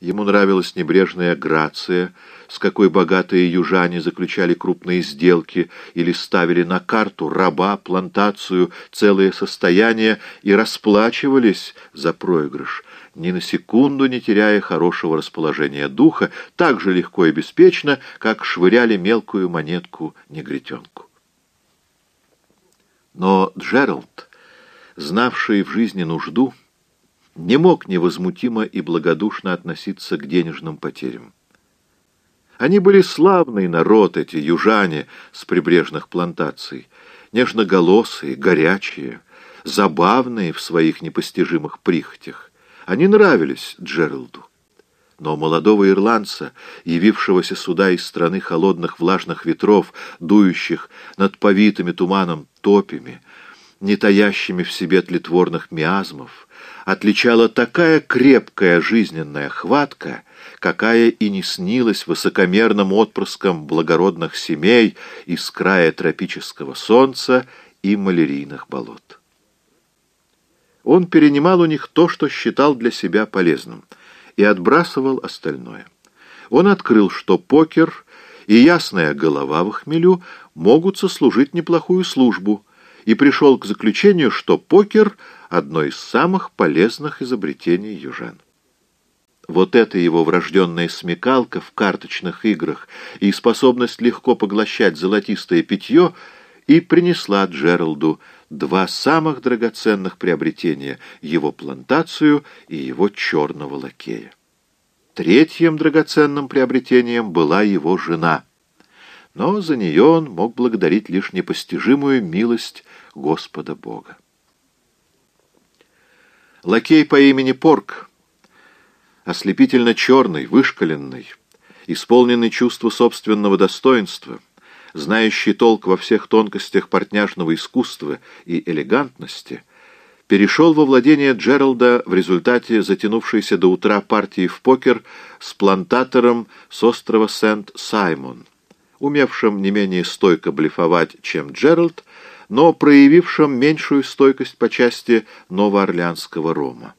Ему нравилась небрежная грация, с какой богатые южане заключали крупные сделки или ставили на карту раба, плантацию, целое состояние и расплачивались за проигрыш, ни на секунду не теряя хорошего расположения духа, так же легко и беспечно, как швыряли мелкую монетку-негритенку. Но Джеральд, знавший в жизни нужду, не мог невозмутимо и благодушно относиться к денежным потерям. Они были славный народ, эти южане с прибрежных плантаций, нежноголосые, горячие, забавные в своих непостижимых прихотях. Они нравились Джералду. Но молодого ирландца, явившегося сюда из страны холодных влажных ветров, дующих над повитыми туманом топями, не таящими в себе тлетворных миазмов, отличала такая крепкая жизненная хватка, какая и не снилась высокомерным отпрыском благородных семей из края тропического солнца и малярийных болот. Он перенимал у них то, что считал для себя полезным, и отбрасывал остальное. Он открыл, что покер и ясная голова в хмелю могут сослужить неплохую службу, и пришел к заключению, что покер — одно из самых полезных изобретений южан. Вот эта его врожденная смекалка в карточных играх и способность легко поглощать золотистое питье и принесла Джералду два самых драгоценных приобретения — его плантацию и его черного лакея. Третьим драгоценным приобретением была его жена — но за нее он мог благодарить лишь непостижимую милость Господа Бога. Лакей по имени Порк, ослепительно черный, вышкаленный, исполненный чувства собственного достоинства, знающий толк во всех тонкостях портняжного искусства и элегантности, перешел во владение Джералда в результате затянувшейся до утра партии в покер с плантатором с острова Сент-Саймон умевшим не менее стойко блефовать, чем Джеральд, но проявившим меньшую стойкость по части новоорлеанского рома.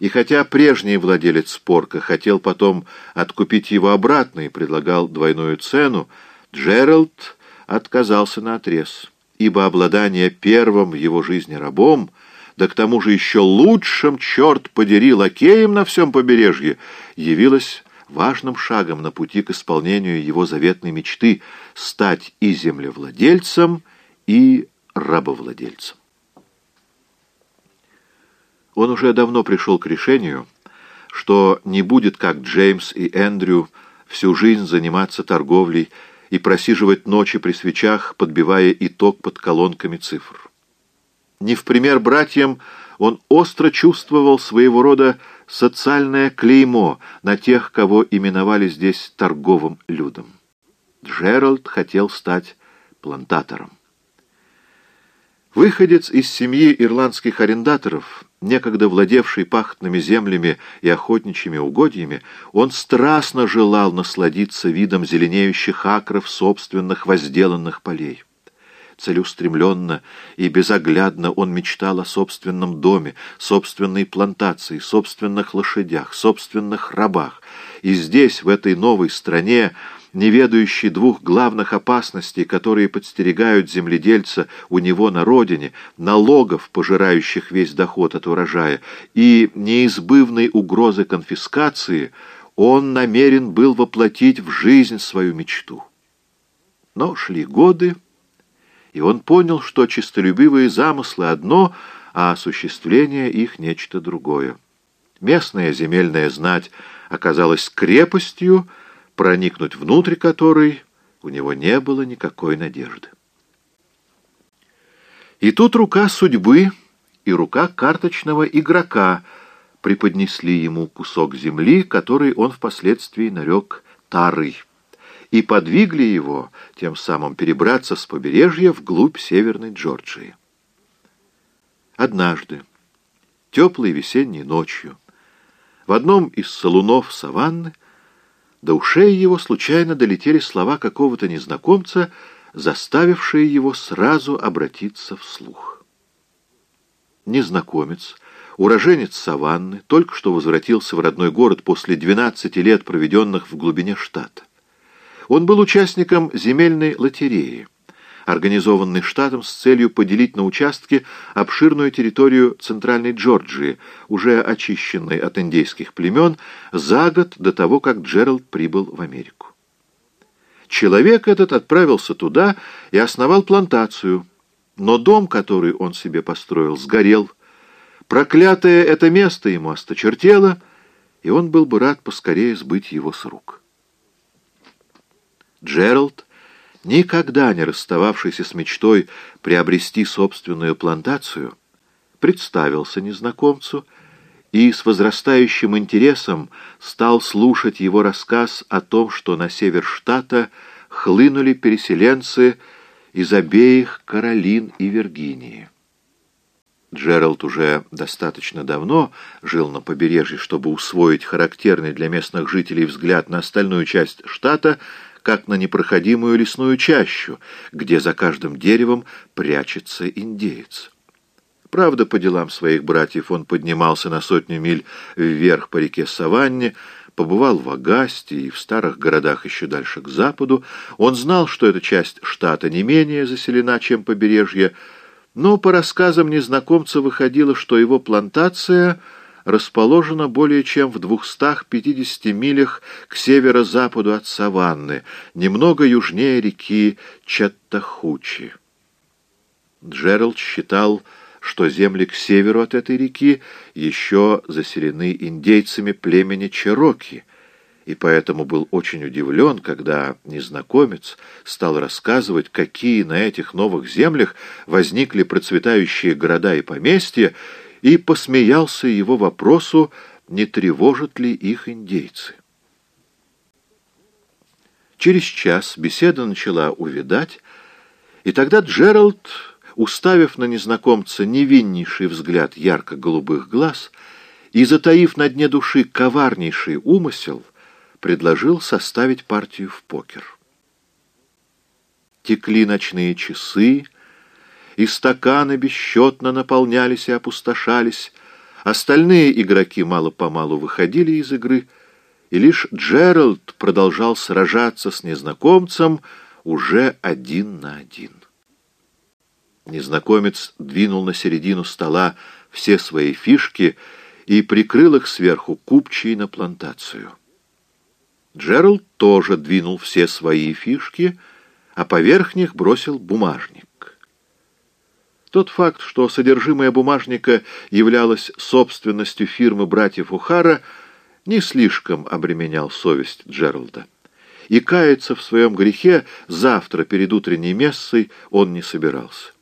И хотя прежний владелец Порка хотел потом откупить его обратно и предлагал двойную цену, Джеральд отказался на отрез, ибо обладание первым в его жизни рабом, да к тому же еще лучшим, черт подери, лакеем на всем побережье, явилось важным шагом на пути к исполнению его заветной мечты стать и землевладельцем, и рабовладельцем. Он уже давно пришел к решению, что не будет, как Джеймс и Эндрю, всю жизнь заниматься торговлей и просиживать ночи при свечах, подбивая итог под колонками цифр. Не в пример братьям он остро чувствовал своего рода социальное клеймо на тех, кого именовали здесь торговым людом. Джеральд хотел стать плантатором. Выходец из семьи ирландских арендаторов, некогда владевший пахотными землями и охотничьими угодьями, он страстно желал насладиться видом зеленеющих акров собственных возделанных полей. Целеустремленно и безоглядно он мечтал о собственном доме, собственной плантации, собственных лошадях, собственных рабах. И здесь, в этой новой стране, не ведающий двух главных опасностей, которые подстерегают земледельца у него на родине, налогов, пожирающих весь доход от урожая, и неизбывной угрозы конфискации, он намерен был воплотить в жизнь свою мечту. Но шли годы, и он понял, что честолюбивые замыслы одно, а осуществление их нечто другое. Местная земельная знать оказалась крепостью, проникнуть внутрь которой у него не было никакой надежды. И тут рука судьбы и рука карточного игрока преподнесли ему кусок земли, который он впоследствии нарек Тарой и подвигли его тем самым перебраться с побережья вглубь Северной Джорджии. Однажды, теплой весенней ночью, в одном из салунов саванны до ушей его случайно долетели слова какого-то незнакомца, заставившие его сразу обратиться вслух. Незнакомец, уроженец Саванны, только что возвратился в родной город после 12 лет, проведенных в глубине штата. Он был участником земельной лотереи, организованной штатом с целью поделить на участки обширную территорию Центральной Джорджии, уже очищенной от индейских племен, за год до того, как Джеральд прибыл в Америку. Человек этот отправился туда и основал плантацию, но дом, который он себе построил, сгорел. Проклятое это место ему осточертело, и он был бы рад поскорее сбыть его с рук. Джеральд, никогда не расстававшийся с мечтой приобрести собственную плантацию, представился незнакомцу и с возрастающим интересом стал слушать его рассказ о том, что на север штата хлынули переселенцы из обеих Каролин и Виргинии. Джеральд уже достаточно давно жил на побережье, чтобы усвоить характерный для местных жителей взгляд на остальную часть штата, как на непроходимую лесную чащу, где за каждым деревом прячется индеец. Правда, по делам своих братьев он поднимался на сотню миль вверх по реке Саванне, побывал в Агасте и в старых городах еще дальше к западу. Он знал, что эта часть штата не менее заселена, чем побережье, но по рассказам незнакомца выходило, что его плантация расположена более чем в 250 милях к северо-западу от Саванны, немного южнее реки Чаттахучи. Джеральд считал, что земли к северу от этой реки еще заселены индейцами племени Чероки, и поэтому был очень удивлен, когда незнакомец стал рассказывать, какие на этих новых землях возникли процветающие города и поместья, и посмеялся его вопросу, не тревожат ли их индейцы. Через час беседа начала увядать, и тогда Джеральд уставив на незнакомца невиннейший взгляд ярко-голубых глаз и, затаив на дне души коварнейший умысел, предложил составить партию в покер. Текли ночные часы, и стаканы бесчетно наполнялись и опустошались, остальные игроки мало-помалу выходили из игры, и лишь Джеральд продолжал сражаться с незнакомцем уже один на один. Незнакомец двинул на середину стола все свои фишки и прикрыл их сверху купчей на плантацию. Джеральд тоже двинул все свои фишки, а поверх них бросил бумажник. Тот факт, что содержимое бумажника являлось собственностью фирмы братьев Ухара, не слишком обременял совесть Джералда. И каяться в своем грехе завтра перед утренней мессой он не собирался.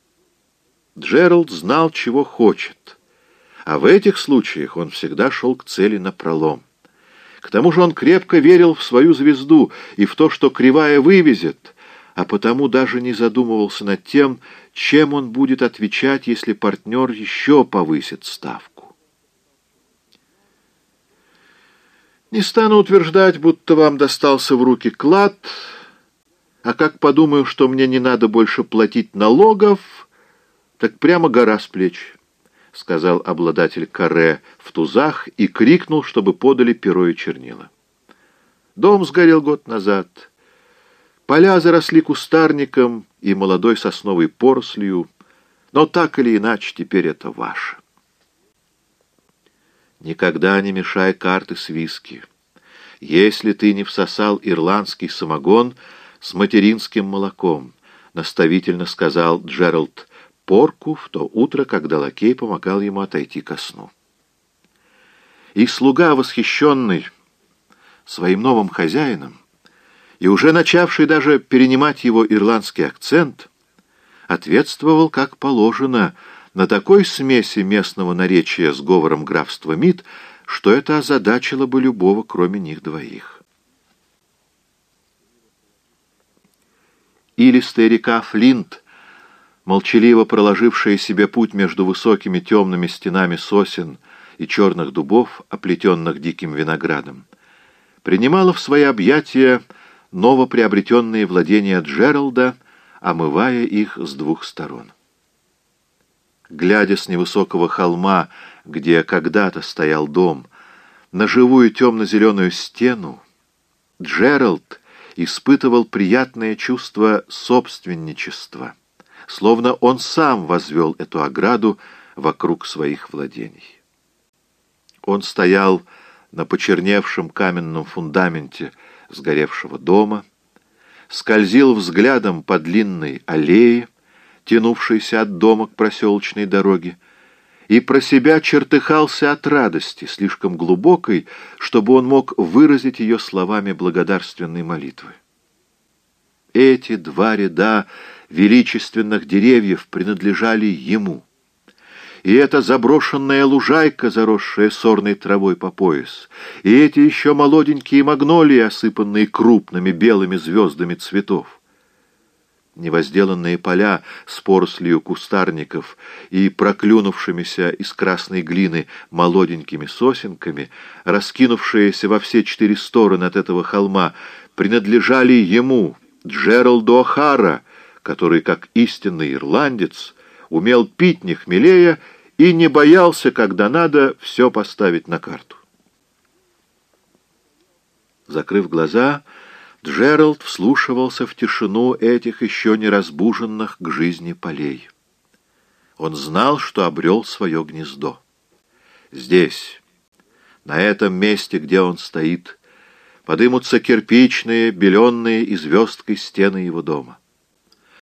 Джеральд знал, чего хочет, а в этих случаях он всегда шел к цели напролом. К тому же он крепко верил в свою звезду и в то, что кривая вывезет, а потому даже не задумывался над тем, чем он будет отвечать, если партнер еще повысит ставку. Не стану утверждать, будто вам достался в руки клад, а как подумаю, что мне не надо больше платить налогов, так прямо гора с плеч, — сказал обладатель каре в тузах и крикнул, чтобы подали перо и чернила. Дом сгорел год назад. Поля заросли кустарником и молодой сосновой порослью, но так или иначе теперь это ваше. Никогда не мешай карты с виски. Если ты не всосал ирландский самогон с материнским молоком, наставительно сказал Джеральд порку в то утро, когда лакей помогал ему отойти ко сну. И слуга, восхищенный своим новым хозяином, и уже начавший даже перенимать его ирландский акцент, ответствовал, как положено, на такой смеси местного наречия с говором графства Мид, что это озадачило бы любого, кроме них двоих. Илистая река Флинт — молчаливо проложившая себе путь между высокими темными стенами сосен и черных дубов, оплетенных диким виноградом, принимала в свои объятия новоприобретенные владения Джералда, омывая их с двух сторон. Глядя с невысокого холма где когда-то стоял дом, на живую темно-зеленую стену, Джеральд испытывал приятное чувство собственничества, словно он сам возвел эту ограду вокруг своих владений. Он стоял на почерневшем каменном фундаменте сгоревшего дома, скользил взглядом по длинной аллее, тянувшейся от дома к проселочной дороге, и про себя чертыхался от радости, слишком глубокой, чтобы он мог выразить ее словами благодарственной молитвы. Эти два ряда величественных деревьев принадлежали ему. И эта заброшенная лужайка, заросшая сорной травой по пояс, и эти еще молоденькие магнолии, осыпанные крупными белыми звездами цветов невозделанные поля с порослью кустарников и проклюнувшимися из красной глины молоденькими сосенками, раскинувшиеся во все четыре стороны от этого холма, принадлежали ему, Джералду О'Хара, который, как истинный ирландец, умел пить не хмелея и не боялся, когда надо, все поставить на карту. Закрыв глаза, Джеральд вслушивался в тишину этих еще не разбуженных к жизни полей. Он знал, что обрел свое гнездо. Здесь, на этом месте, где он стоит, подымутся кирпичные, беленные и звездкой стены его дома.